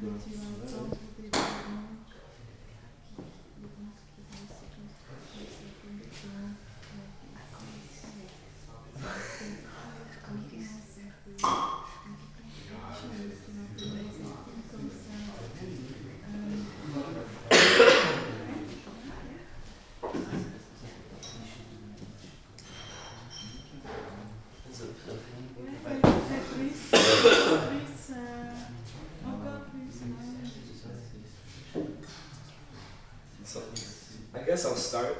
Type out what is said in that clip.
Yes. So I guess I'll start.